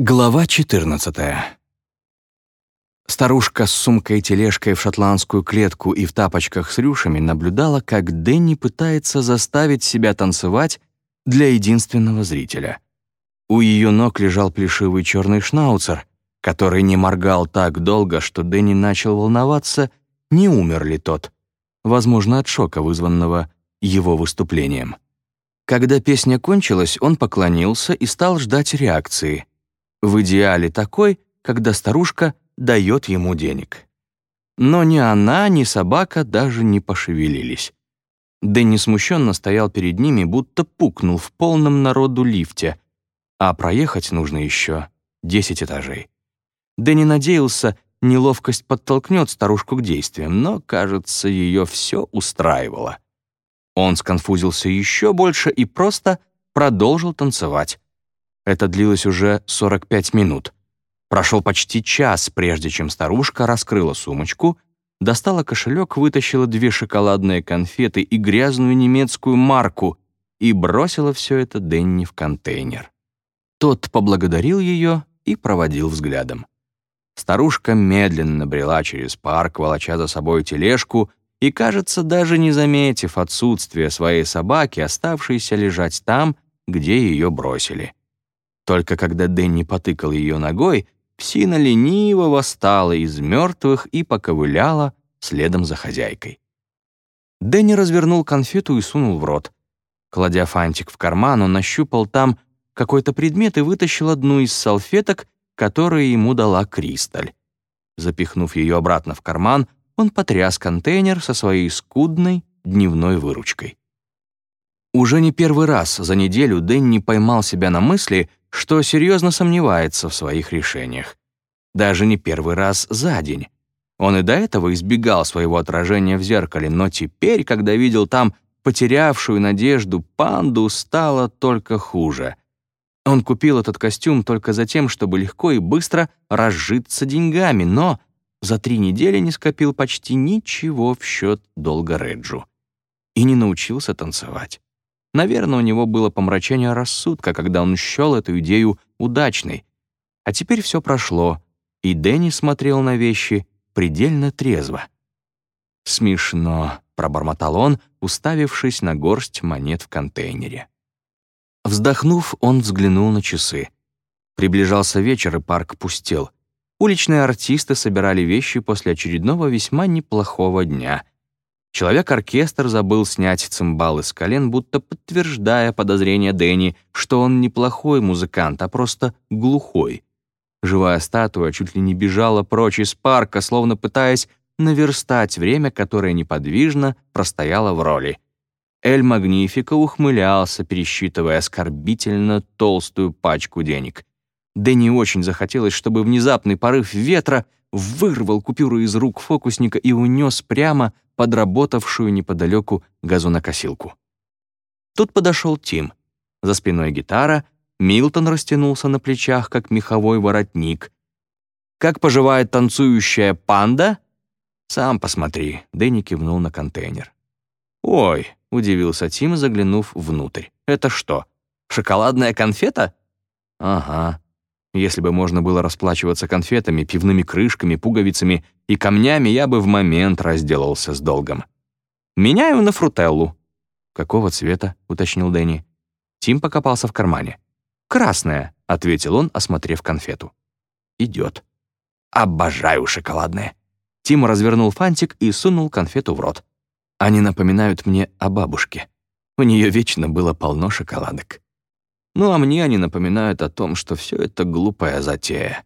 Глава 14. Старушка с сумкой-тележкой в шотландскую клетку и в тапочках с рюшами наблюдала, как Дэнни пытается заставить себя танцевать для единственного зрителя. У ее ног лежал плешивый черный шнауцер, который не моргал так долго, что Дэнни начал волноваться, не умер ли тот, возможно, от шока, вызванного его выступлением. Когда песня кончилась, он поклонился и стал ждать реакции — в идеале такой, когда старушка дает ему денег. Но ни она, ни собака даже не пошевелились. Дэнни смущенно стоял перед ними, будто пукнул в полном народу лифте, а проехать нужно еще десять этажей. Дэнни надеялся, неловкость подтолкнет старушку к действиям, но, кажется, ее все устраивало. Он сконфузился еще больше и просто продолжил танцевать. Это длилось уже 45 минут. Прошел почти час, прежде чем старушка раскрыла сумочку, достала кошелек, вытащила две шоколадные конфеты и грязную немецкую марку и бросила все это Денни в контейнер. Тот поблагодарил ее и проводил взглядом. Старушка медленно брела через парк, волоча за собой тележку, и, кажется, даже не заметив отсутствия своей собаки, оставшейся лежать там, где ее бросили. Только когда Дэнни потыкал ее ногой, псина лениво восстала из мертвых и поковыляла следом за хозяйкой. Дэнни развернул конфету и сунул в рот. Кладя фантик в карман, он нащупал там какой-то предмет и вытащил одну из салфеток, которые ему дала Кристаль. Запихнув ее обратно в карман, он потряс контейнер со своей скудной дневной выручкой. Уже не первый раз за неделю Дэнни поймал себя на мысли, что серьезно сомневается в своих решениях. Даже не первый раз за день. Он и до этого избегал своего отражения в зеркале, но теперь, когда видел там потерявшую надежду панду, стало только хуже. Он купил этот костюм только за тем, чтобы легко и быстро разжиться деньгами, но за три недели не скопил почти ничего в счет долга Реджу. И не научился танцевать. Наверное, у него было помрачение рассудка, когда он счел эту идею удачной. А теперь все прошло, и Дэнни смотрел на вещи предельно трезво. «Смешно», — пробормотал он, уставившись на горсть монет в контейнере. Вздохнув, он взглянул на часы. Приближался вечер, и парк пустел. Уличные артисты собирали вещи после очередного весьма неплохого дня — Человек-оркестр забыл снять цимбалы с колен, будто подтверждая подозрение Дэнни, что он неплохой музыкант, а просто глухой. Живая статуя чуть ли не бежала прочь из парка, словно пытаясь наверстать время, которое неподвижно простояло в роли. Эль Магнифико ухмылялся, пересчитывая оскорбительно толстую пачку денег. Дэнни очень захотелось, чтобы внезапный порыв ветра вырвал купюру из рук фокусника и унес прямо подработавшую неподалеку газонокосилку. Тут подошел Тим. За спиной гитара, Милтон растянулся на плечах, как меховой воротник. «Как поживает танцующая панда?» «Сам посмотри», — Дэнни кивнул на контейнер. «Ой», — удивился Тим, заглянув внутрь. «Это что, шоколадная конфета?» «Ага», если бы можно было расплачиваться конфетами, пивными крышками, пуговицами и камнями, я бы в момент разделался с долгом. «Меняю на фрутеллу». «Какого цвета?» — уточнил Дэнни. Тим покопался в кармане. «Красная», — ответил он, осмотрев конфету. «Идет». «Обожаю шоколадное». Тим развернул фантик и сунул конфету в рот. Они напоминают мне о бабушке. У нее вечно было полно шоколадок. Ну а мне они напоминают о том, что все это глупая затея.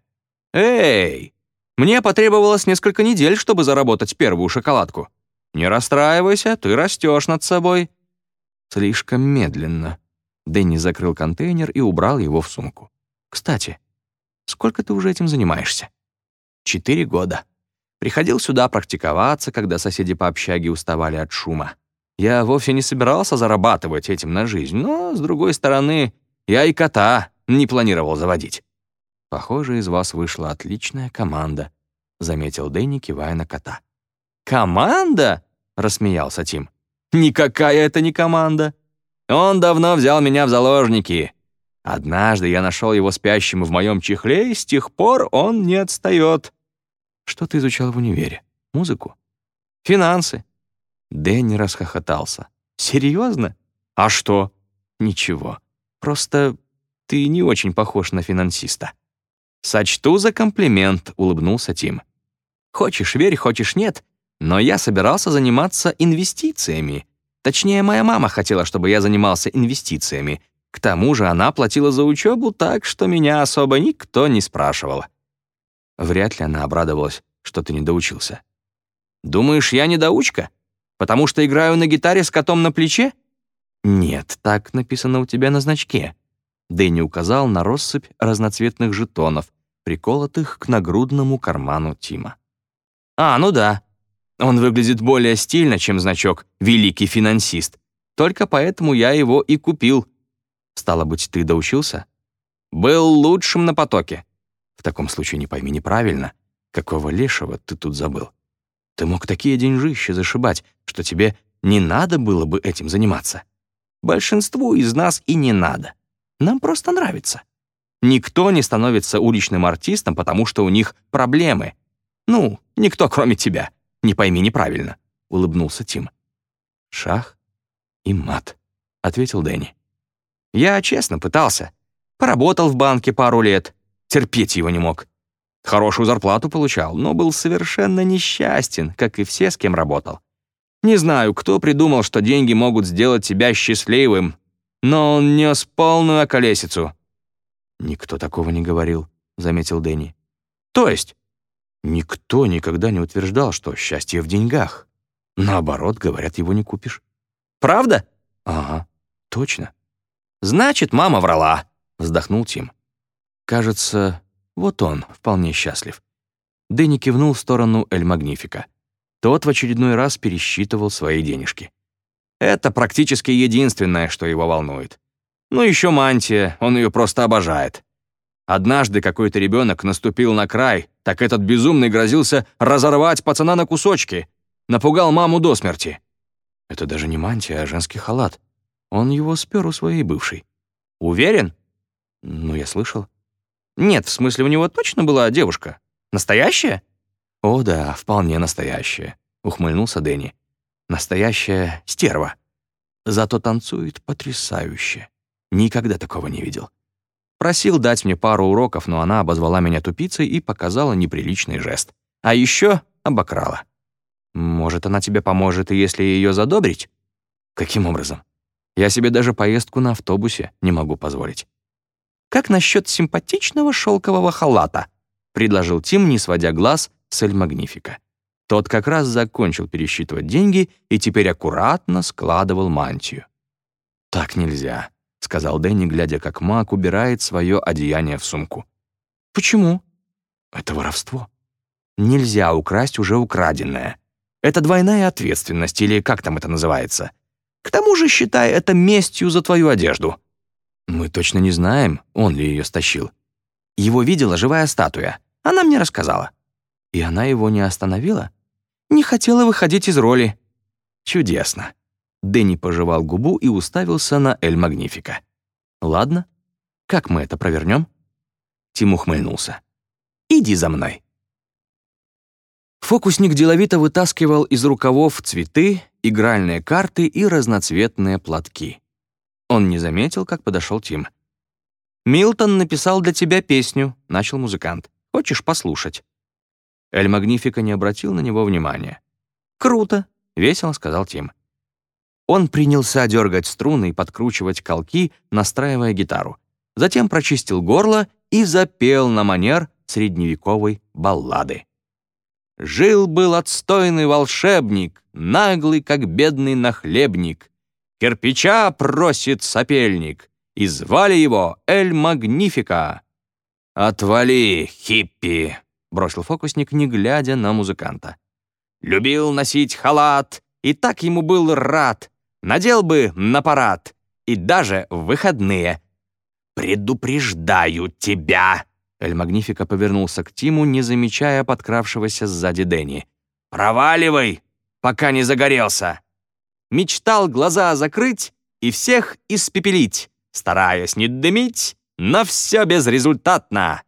«Эй! Мне потребовалось несколько недель, чтобы заработать первую шоколадку. Не расстраивайся, ты растешь над собой». Слишком медленно. Дэнни закрыл контейнер и убрал его в сумку. «Кстати, сколько ты уже этим занимаешься?» «Четыре года. Приходил сюда практиковаться, когда соседи по общаге уставали от шума. Я вовсе не собирался зарабатывать этим на жизнь, но, с другой стороны, я и кота не планировал заводить». «Похоже, из вас вышла отличная команда», — заметил Дэнни, кивая на кота. «Команда?» — рассмеялся Тим. «Никакая это не команда. Он давно взял меня в заложники. Однажды я нашел его спящим в моем чехле, и с тех пор он не отстает. Что ты изучал в универе? Музыку? Финансы. Дэнни расхохотался. Серьезно? А что? Ничего. Просто ты не очень похож на финансиста. Сочту за комплимент, улыбнулся Тим. Хочешь верь, хочешь нет, но я собирался заниматься инвестициями. Точнее, моя мама хотела, чтобы я занимался инвестициями. К тому же она платила за учебу так, что меня особо никто не спрашивал. Вряд ли она обрадовалась, что ты не доучился. Думаешь, я недоучка? Потому что играю на гитаре с котом на плече? Нет, так написано у тебя на значке. Дэнни указал на россыпь разноцветных жетонов, приколотых к нагрудному карману Тима. «А, ну да. Он выглядит более стильно, чем значок «Великий финансист». Только поэтому я его и купил. Стало быть, ты доучился? Был лучшим на потоке. В таком случае не пойми неправильно. Какого лешего ты тут забыл? Ты мог такие деньжища зашибать, что тебе не надо было бы этим заниматься. Большинству из нас и не надо. Нам просто нравится. Никто не становится уличным артистом, потому что у них проблемы. Ну, никто, кроме тебя. Не пойми неправильно», — улыбнулся Тим. «Шах и мат», — ответил Дэнни. «Я честно пытался. Поработал в банке пару лет. Терпеть его не мог. Хорошую зарплату получал, но был совершенно несчастен, как и все, с кем работал. Не знаю, кто придумал, что деньги могут сделать тебя счастливым, но он нес полную околесицу». «Никто такого не говорил», — заметил Дэнни. «То есть?» «Никто никогда не утверждал, что счастье в деньгах. Наоборот, говорят, его не купишь». «Правда?» «Ага, точно». «Значит, мама врала», — вздохнул Тим. «Кажется, вот он, вполне счастлив». Дэнни кивнул в сторону Эль Магнифика. Тот в очередной раз пересчитывал свои денежки. Это практически единственное, что его волнует. Ну еще мантия, он ее просто обожает. Однажды какой-то ребенок наступил на край, так этот безумный грозился разорвать пацана на кусочки. Напугал маму до смерти. Это даже не мантия, а женский халат. Он его спер у своей бывшей. Уверен? Ну, я слышал. Нет, в смысле, у него точно была девушка? Настоящая? О да, вполне настоящая, ухмыльнулся Дэнни. Настоящая стерва. Зато танцует потрясающе. Никогда такого не видел. Просил дать мне пару уроков, но она обозвала меня тупицей и показала неприличный жест. А еще обокрала. Может, она тебе поможет, если ее задобрить? Каким образом? Я себе даже поездку на автобусе не могу позволить. «Как насчет симпатичного шелкового халата?» — предложил Тим, не сводя глаз с Эль Магнифика. Тот как раз закончил пересчитывать деньги и теперь аккуратно складывал мантию. «Так нельзя», — сказал Дэнни, глядя, как маг убирает свое одеяние в сумку. «Почему?» «Это воровство. Нельзя украсть уже украденное. Это двойная ответственность, или как там это называется. К тому же, считай это местью за твою одежду». «Мы точно не знаем, он ли ее стащил. Его видела живая статуя. Она мне рассказала». «И она его не остановила?» Не хотела выходить из роли». «Чудесно». Дэнни пожевал губу и уставился на Эль Магнифика. «Ладно, как мы это провернем?» Тим ухмыльнулся. «Иди за мной». Фокусник деловито вытаскивал из рукавов цветы, игральные карты и разноцветные платки. Он не заметил, как подошел Тим. «Милтон написал для тебя песню», — начал музыкант. «Хочешь послушать?» Эль Магнифика не обратил на него внимания. «Круто!» — весело сказал Тим. Он принялся дергать струны и подкручивать колки, настраивая гитару. Затем прочистил горло и запел на манер средневековой баллады. «Жил-был отстойный волшебник, наглый, как бедный нахлебник. Кирпича просит сопельник, и звали его Эль Магнифика». «Отвали, хиппи!» Бросил фокусник, не глядя на музыканта. «Любил носить халат, и так ему был рад. Надел бы на парад, и даже в выходные. «Предупреждаю тебя!» Эль Магнифика повернулся к Тиму, не замечая подкравшегося сзади Дэнни. «Проваливай, пока не загорелся!» Мечтал глаза закрыть и всех испепелить. стараясь не дымить, но все безрезультатно.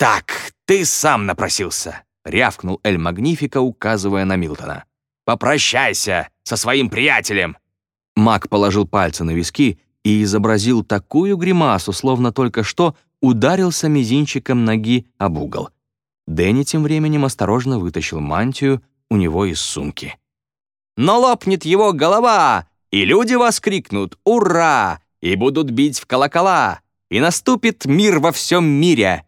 «Так, ты сам напросился», — рявкнул Эль Магнифика, указывая на Милтона. «Попрощайся со своим приятелем!» Маг положил пальцы на виски и изобразил такую гримасу, словно только что ударился мизинчиком ноги об угол. Дэнни тем временем осторожно вытащил мантию у него из сумки. «Но лопнет его голова, и люди воскликнут «Ура!» и будут бить в колокола, и наступит мир во всем мире!»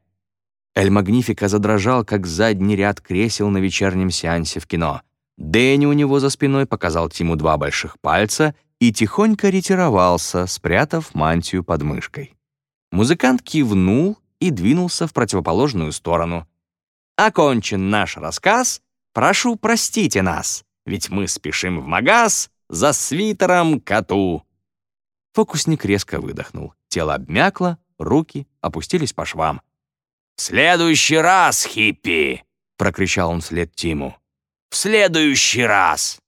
Эль Магнифика задрожал, как задний ряд кресел на вечернем сеансе в кино. Дэнни у него за спиной показал Тиму два больших пальца и тихонько ретировался, спрятав мантию под мышкой. Музыкант кивнул и двинулся в противоположную сторону. «Окончен наш рассказ. Прошу, простите нас, ведь мы спешим в магаз за свитером коту». Фокусник резко выдохнул. Тело обмякло, руки опустились по швам. «В следующий раз, хиппи!» — прокричал он вслед Тиму. «В следующий раз!»